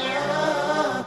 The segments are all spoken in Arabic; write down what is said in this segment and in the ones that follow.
البعد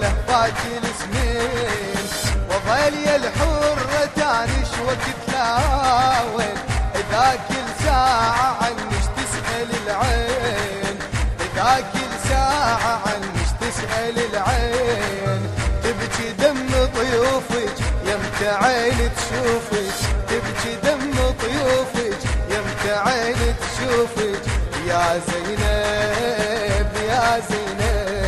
له فاتي السنين وظل يا الحرة تاني وقت لاوين إذا كل ساعة عنش تسأل العين. إذا كل ساعة عنش تسأل العين. تبكي دم طيوفك يمت عين تشوفك. تبكي دم طيوفك يمت عين تشوفك. يا زينب يا زينب.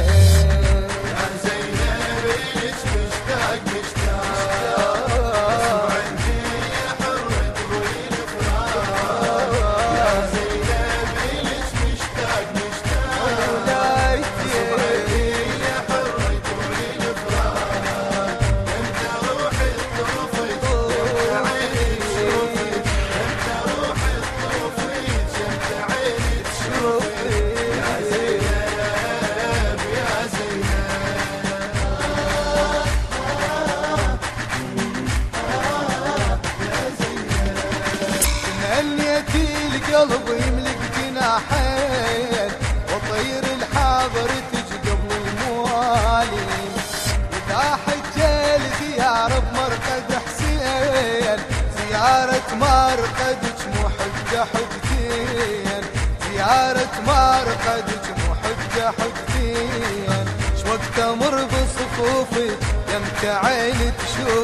مرقدك مو حجة حجتين شوقت أمر بصفوفك يمت عيني تشوفك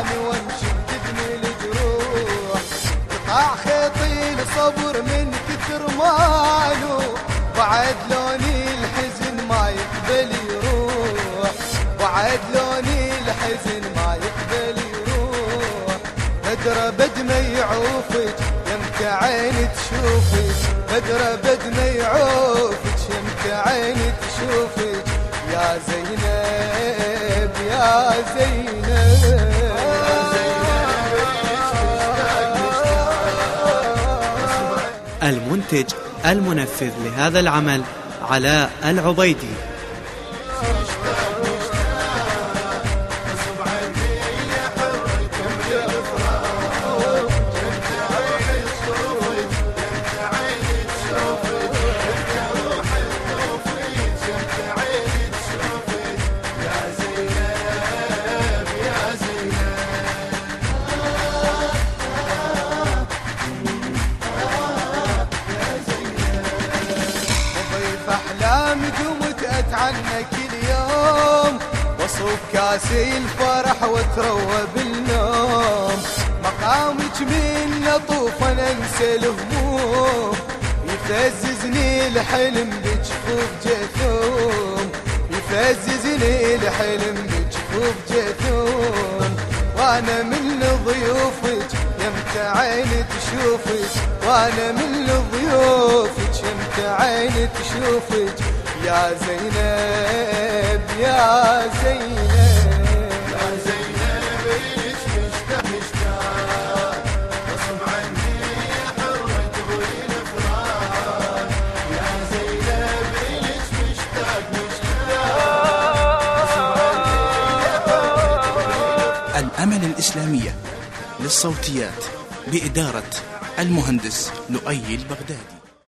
احلامي وامشي بجدمي الجروح. قطع خيطي الصبر من كثر ماله. بعد لوني الحزن ما يقبل يروح. بعد لوني الحزن ما يقبل يروح. بدرة بد ما يعوفك يمك عيني تشوفك. بدرة بد ما يعوفك يمك عيني تشوفك. يا زينب يا زينب. المنتج المنفذ لهذا العمل علاء العبيدي. قمت اتعنى كل يوم واصب كاسي الفرح واتروى بالنوم. مقامك من لطوف أنا أنسى الهموم. يفززني الحلم بجفوف جثوم يفززني الحلم بجفوف جثوم وأنا من ضيوفك يمت عيني تشوفك. وأنا من ضيوفك شمت عيني تشوفك. يا زينب يا زينب. يا زينب ليش مشتاق مشتاق غصب عني حرة غير فراق يا زينب ليش مشتاق مشتاق الأمل الإسلامية للصوتيات بإدارة المهندس لؤي البغدادي.